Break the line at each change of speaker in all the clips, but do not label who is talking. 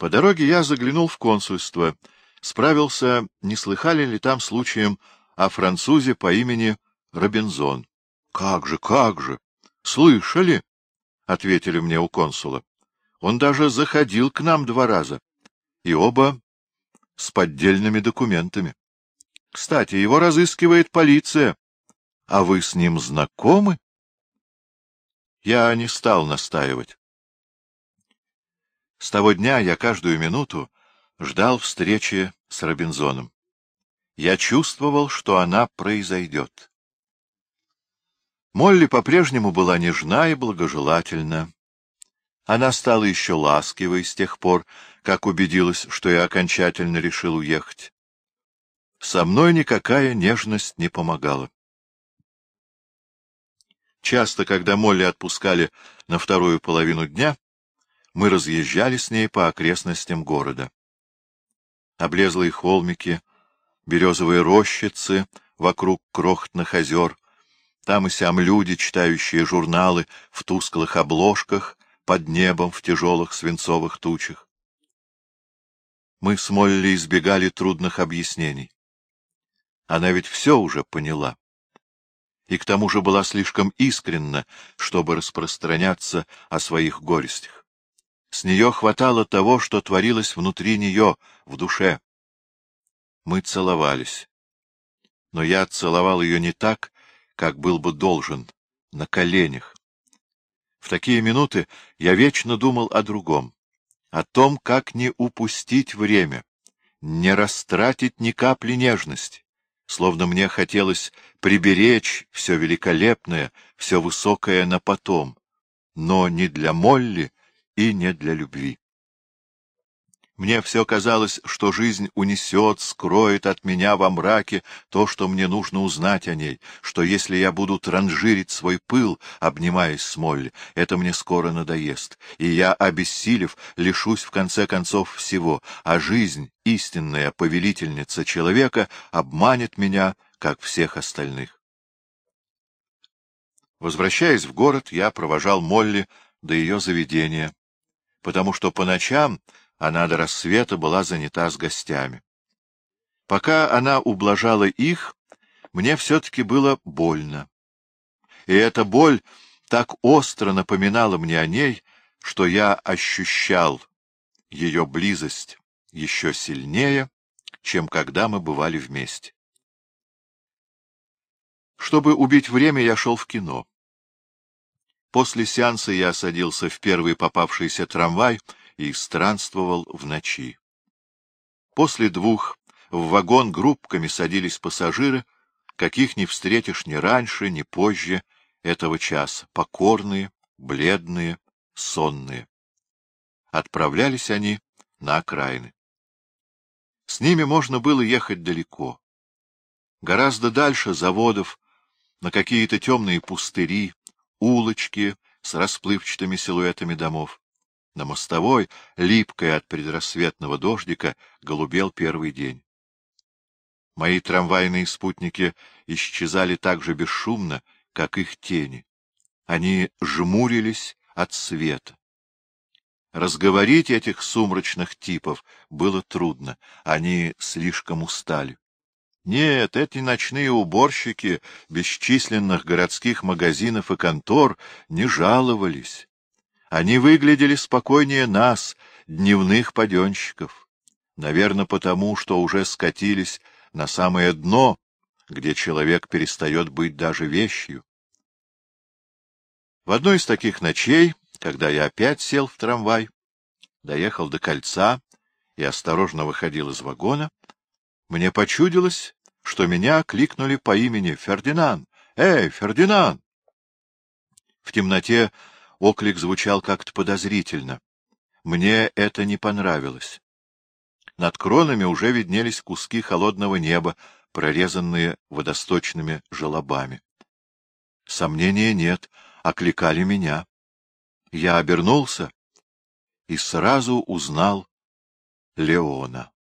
По дороге я заглянул в консульство, справился, не слыхали ли там случаем о французе по имени Робинзон. — Как же, как же! Слышали? — ответили мне у консула. Он даже заходил к нам два раза, и оба с поддельными документами. Кстати, его разыскивает полиция. А вы с ним знакомы? Я не стал настаивать. С того дня я каждую минуту ждал встречи с Робинзоном. Я чувствовал, что она произойдет. Молли по-прежнему была нежна и благожелательна. Она стала еще ласкивой с тех пор, как убедилась, что я окончательно решил уехать. Со мной никакая нежность не помогала. Часто, когда Молли отпускали на вторую половину дня, мы разъезжали с ней по окрестностям города. Облезлые холмики, березовые рощицы вокруг крохотных озер, там и сям люди, читающие журналы в тусклых обложках, под небом в тяжелых свинцовых тучах. Мы с Молли избегали трудных объяснений. Она ведь все уже поняла. И к тому же была слишком искренна, чтобы распространяться о своих горестях. С нее хватало того, что творилось внутри нее, в душе. Мы целовались. Но я целовал ее не так, как был бы должен, на коленях. В такие минуты я вечно думал о другом, о том, как не упустить время, не растратить ни капли нежности словно мне хотелось приберечь все великолепное, все высокое на потом, но не для Молли и не для любви. Мне все казалось, что жизнь унесет, скроет от меня во мраке то, что мне нужно узнать о ней, что если я буду транжирить свой пыл, обнимаясь с Молли, это мне скоро надоест, и я, обессилев, лишусь в конце концов всего, а жизнь, истинная повелительница человека, обманет меня, как всех остальных. Возвращаясь в город, я провожал Молли до ее заведения, потому что по ночам она до рассвета была занята с гостями. Пока она ублажала их, мне все-таки было больно. И эта боль так остро напоминала мне о ней, что я ощущал ее близость еще сильнее, чем когда мы бывали вместе. Чтобы убить время, я шел в кино. После сеанса я садился в первый попавшийся трамвай — и странствовал в ночи. После двух в вагон группками садились пассажиры, каких не встретишь ни раньше, ни позже этого часа, покорные, бледные, сонные. Отправлялись они на окраины. С ними можно было ехать далеко. Гораздо дальше заводов, на какие-то темные пустыри, улочки с расплывчатыми силуэтами домов. На мостовой, липкой от предрассветного дождика, голубел первый день. Мои трамвайные спутники исчезали так же бесшумно, как их тени. Они жмурились от света. Разговорить этих сумрачных типов было трудно, они слишком устали. Нет, эти ночные уборщики бесчисленных городских магазинов и контор не жаловались. Они выглядели спокойнее нас, дневных паденщиков. Наверное, потому, что уже скатились на самое дно, где человек перестает быть даже вещью. В одной из таких ночей, когда я опять сел в трамвай, доехал до кольца и осторожно выходил из вагона, мне почудилось, что меня кликнули по имени Фердинанд. «Эй, Фердинанд!» В темноте Оклик звучал как-то подозрительно. Мне это не понравилось. Над кронами уже виднелись куски холодного неба, прорезанные водосточными желобами. Сомнения нет, окликали меня. Я обернулся и сразу узнал Леона.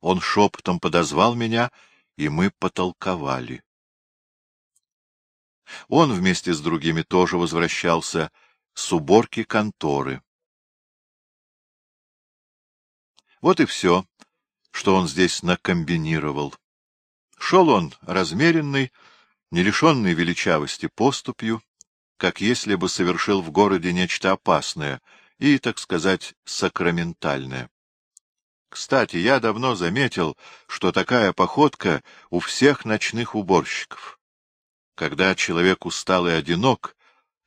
Он шепотом подозвал меня, и мы потолковали. Он вместе с другими тоже возвращался с уборки конторы. Вот и все, что он здесь накомбинировал. Шел он размеренный, не лишенный величавости поступью, как если бы совершил в городе нечто опасное и, так сказать, сакраментальное. Кстати, я давно заметил, что такая походка у всех ночных уборщиков. Когда человек устал и одинок,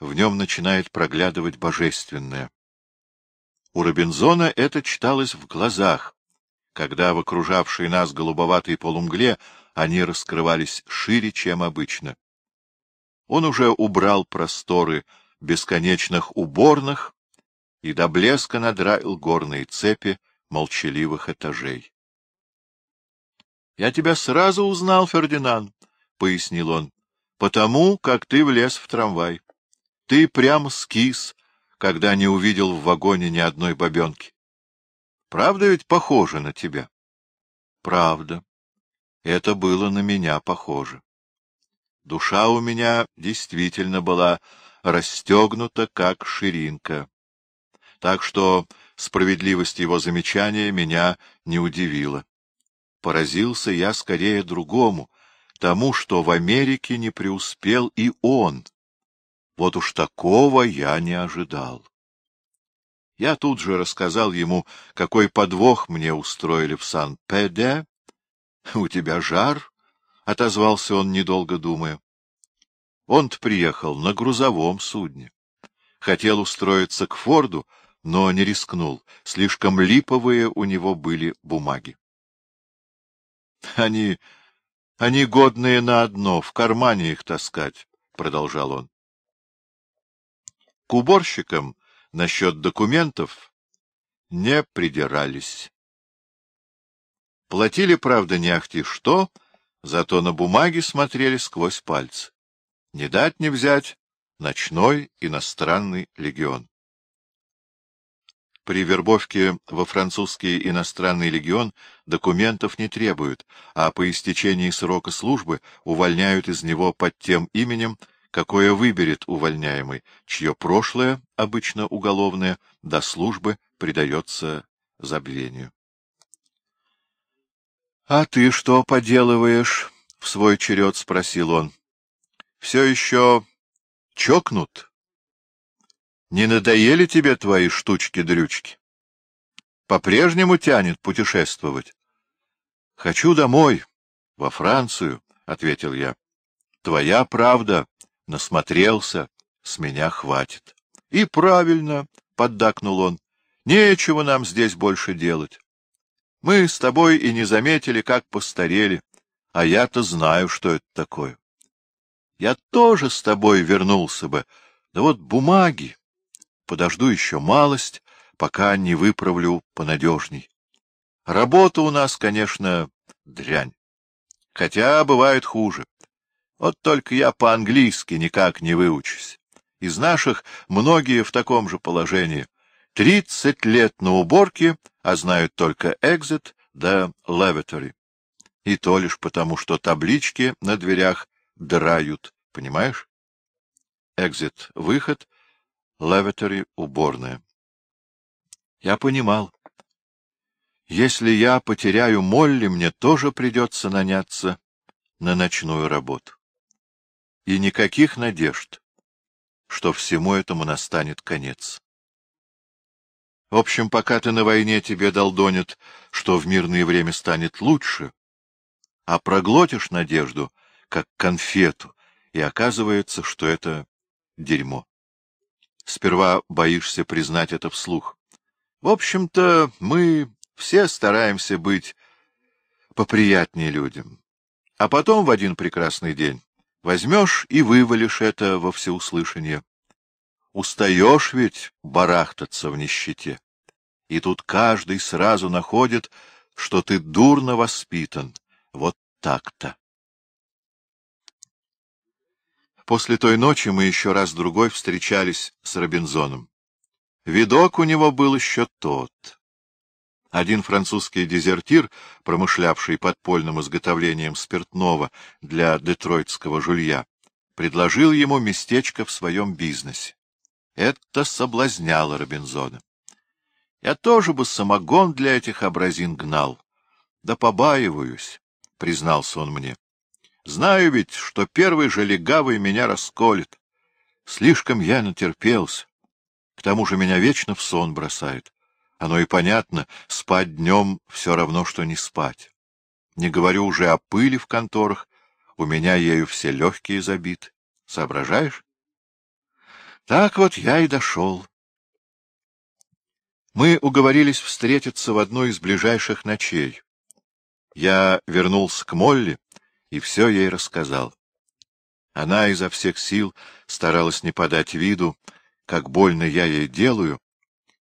в нем начинает проглядывать божественное. У Робинзона это читалось в глазах, когда в окружавшей нас голубоватой полумгле они раскрывались шире, чем обычно. Он уже убрал просторы бесконечных уборных и до блеска надраил горные цепи молчаливых этажей. — Я тебя сразу узнал, Фердинанд, — пояснил он, — потому, как ты влез в трамвай. Ты прямо скис, когда не увидел в вагоне ни одной бабенки. Правда ведь похоже на тебя? — Правда. Это было на меня похоже. Душа у меня действительно была расстегнута, как ширинка. Так что справедливость его замечания меня не удивила. Поразился я скорее другому, тому, что в Америке не преуспел и он. Вот уж такого я не ожидал. Я тут же рассказал ему, какой подвох мне устроили в Сан-Педе. — У тебя жар? — отозвался он, недолго думая. Он-то приехал на грузовом судне. Хотел устроиться к Форду, но не рискнул. Слишком липовые у него были бумаги. — Они... они годные на одно, в кармане их таскать, — продолжал он. К уборщикам насчет документов не придирались. Платили, правда, не ахти что, зато на бумаге смотрели сквозь пальцы. Не дать не взять ночной иностранный легион. При вербовке во французский иностранный легион документов не требуют, а по истечении срока службы увольняют из него под тем именем, какое выберет увольняемый, чье прошлое, обычно уголовное, до службы придается забвению. — А ты что поделываешь? — в свой черед спросил он. — Все еще чокнут? Не надоели тебе твои штучки-дрючки? По-прежнему тянет путешествовать? — Хочу домой, во Францию, — ответил я. — Твоя правда, насмотрелся, с меня хватит. — И правильно, — поддакнул он, — нечего нам здесь больше делать. Мы с тобой и не заметили, как постарели, а я-то знаю, что это такое. Я тоже с тобой вернулся бы, да вот бумаги. Подожду еще малость, пока не выправлю понадежней. Работа у нас, конечно, дрянь. Хотя бывает хуже. Вот только я по-английски никак не выучусь. Из наших многие в таком же положении. Тридцать лет на уборке, а знают только экзит да левитори. И то лишь потому, что таблички на дверях драют, понимаешь? Экзит — выход, левитори — уборная. Я понимал. Если я потеряю Молли, мне тоже придется наняться на ночную работу. И никаких надежд, что всему этому настанет конец. В общем, пока ты на войне, тебе долдонят, что в мирное время станет лучше, а проглотишь надежду, как конфету, и оказывается, что это дерьмо. Сперва боишься признать это вслух. В общем-то, мы все стараемся быть поприятнее людям. А потом в один прекрасный день возьмешь и вывалишь это во всеуслышание. Устаешь ведь барахтаться в нищете. И тут каждый сразу находит, что ты дурно воспитан. Вот так-то. После той ночи мы еще раз-другой встречались с Робинзоном. Видок у него был еще тот. Один французский дезертир, промышлявший подпольным изготовлением спиртного для детройтского жулья, предложил ему местечко в своем бизнесе. Это соблазняло Робинзона. Я тоже бы самогон для этих образин гнал. Да побаиваюсь, — признался он мне. Знаю ведь, что первый же легавый меня расколет. Слишком я натерпелся. К тому же меня вечно в сон бросает. Оно и понятно, спать днем все равно, что не спать. Не говорю уже о пыли в конторах, у меня ею все легкие забиты. Соображаешь? Так вот я и дошел. Мы уговорились встретиться в одну из ближайших ночей. Я вернулся к Молли и все ей рассказал. Она изо всех сил старалась не подать виду, как больно я ей делаю,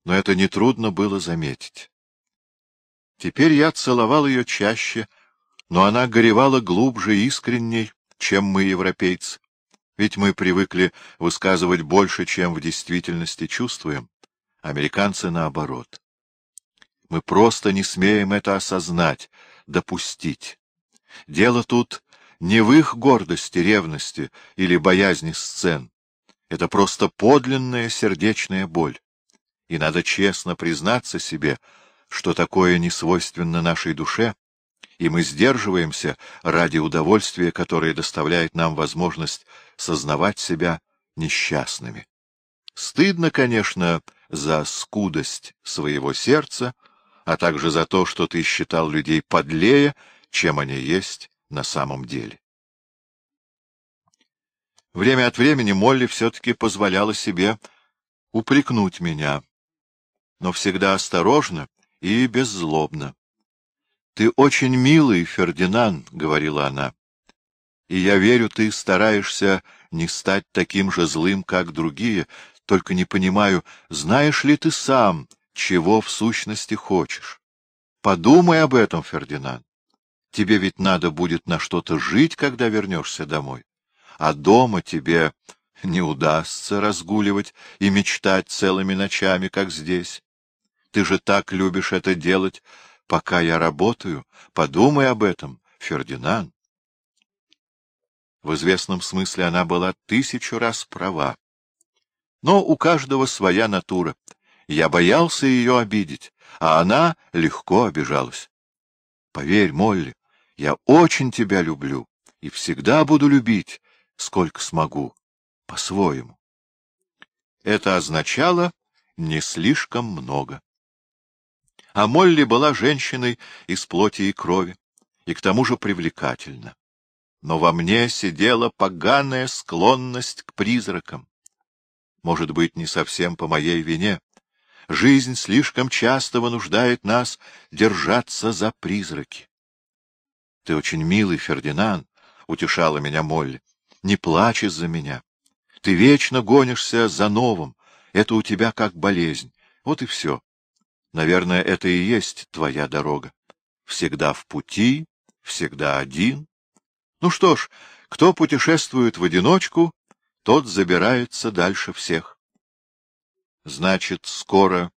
но это нетрудно было заметить. Теперь я целовал ее чаще, но она горевала глубже и искренней, чем мы, европейцы. Ведь мы привыкли высказывать больше, чем в действительности чувствуем. Американцы наоборот. Мы просто не смеем это осознать, допустить. Дело тут не в их гордости, ревности или боязни сцен. Это просто подлинная сердечная боль. И надо честно признаться себе, что такое не свойственно нашей душе, и мы сдерживаемся ради удовольствия, которое доставляет нам возможность сознавать себя несчастными. Стыдно, конечно, за скудость своего сердца, а также за то, что ты считал людей подлее, чем они есть на самом деле. Время от времени Молли все-таки позволяла себе упрекнуть меня, но всегда осторожно и беззлобно. — Ты очень милый, Фердинанд, — говорила она, — и я верю, ты стараешься не стать таким же злым, как другие, только не понимаю, знаешь ли ты сам, чего в сущности хочешь. Подумай об этом, Фердинанд. Тебе ведь надо будет на что-то жить, когда вернешься домой. А дома тебе не удастся разгуливать и мечтать целыми ночами, как здесь. Ты же так любишь это делать, пока я работаю. Подумай об этом, Фердинанд. В известном смысле она была тысячу раз права. Но у каждого своя натура. Я боялся ее обидеть, а она легко обижалась. Поверь, Молли, я очень тебя люблю и всегда буду любить, сколько смогу, по-своему. Это означало не слишком много. А Молли была женщиной из плоти и крови, и к тому же привлекательна. Но во мне сидела поганая склонность к призракам. Может быть, не совсем по моей вине. Жизнь слишком часто вынуждает нас держаться за призраки. — Ты очень милый, Фердинанд, — утешала меня Молли. — Не плачь из-за меня. Ты вечно гонишься за новым. Это у тебя как болезнь. Вот и все. Наверное, это и есть твоя дорога. Всегда в пути, всегда один. Ну что ж, кто путешествует в одиночку, тот забирается дальше всех. — Значит, скоро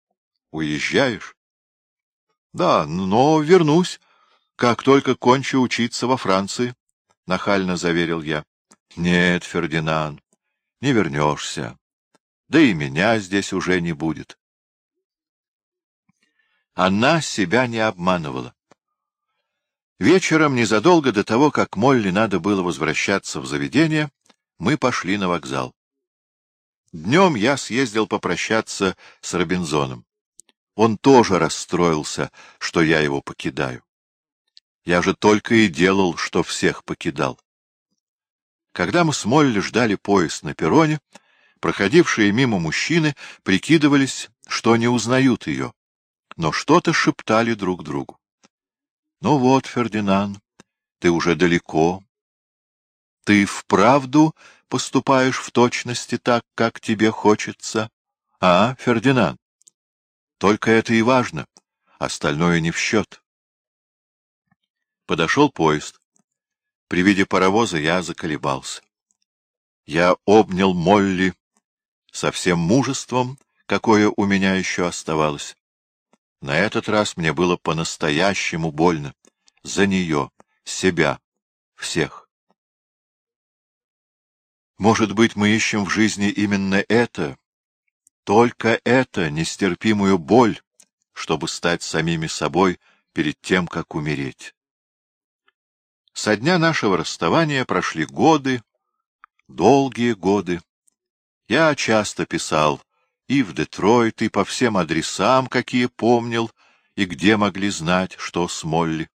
уезжаешь? — Да, но вернусь как только кончу учиться во Франции, — нахально заверил я. — Нет, Фердинанд, не вернешься. Да и меня здесь уже не будет. Она себя не обманывала. Вечером, незадолго до того, как Молли надо было возвращаться в заведение, мы пошли на вокзал. Днем я съездил попрощаться с Робинзоном. Он тоже расстроился, что я его покидаю. Я же только и делал, что всех покидал. Когда мы с Молли ждали поезд на перроне, проходившие мимо мужчины прикидывались, что не узнают ее, но что-то шептали друг другу. — Ну вот, Фердинанд, ты уже далеко. Ты вправду поступаешь в точности так, как тебе хочется? А, Фердинанд? Только это и важно, остальное не в счет. Подошел поезд. При виде паровоза я заколебался. Я обнял Молли со всем мужеством, какое у меня еще оставалось. На этот раз мне было по-настоящему больно. За нее, себя, всех. Может быть, мы ищем в жизни именно это, только это, нестерпимую боль, чтобы стать самими собой перед тем, как умереть. Со дня нашего расставания прошли годы, долгие годы. Я часто писал и в Детройт, и по всем адресам, какие помнил, и где могли знать, что с Молли.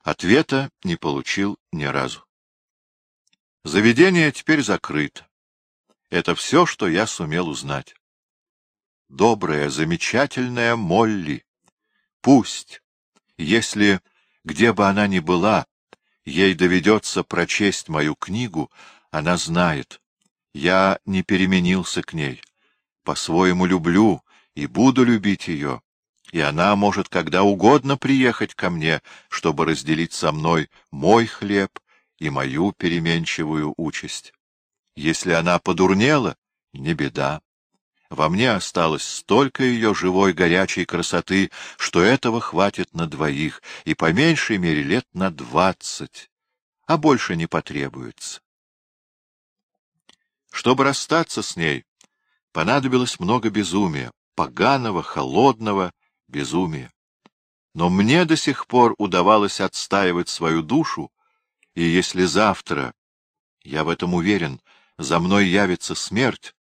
Ответа не получил ни разу. Заведение теперь закрыто. Это все, что я сумел узнать. Добрая, замечательная Молли. Пусть, если, где бы она ни была, ей доведется прочесть мою книгу, она знает. Я не переменился к ней. По-своему люблю и буду любить ее и она может когда угодно приехать ко мне, чтобы разделить со мной мой хлеб и мою переменчивую участь. Если она подурнела, не беда. Во мне осталось столько ее живой горячей красоты, что этого хватит на двоих, и по меньшей мере лет на двадцать, а больше не потребуется. Чтобы расстаться с ней, понадобилось много безумия, поганого, холодного, безумие. Но мне до сих пор удавалось отстаивать свою душу, и если завтра, я в этом уверен, за мной явится смерть,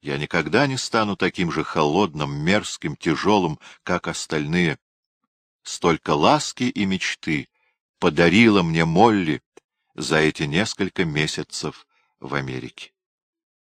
я никогда не стану таким же холодным, мерзким, тяжелым, как остальные. Столько ласки и мечты подарила мне Молли за эти несколько месяцев в Америке.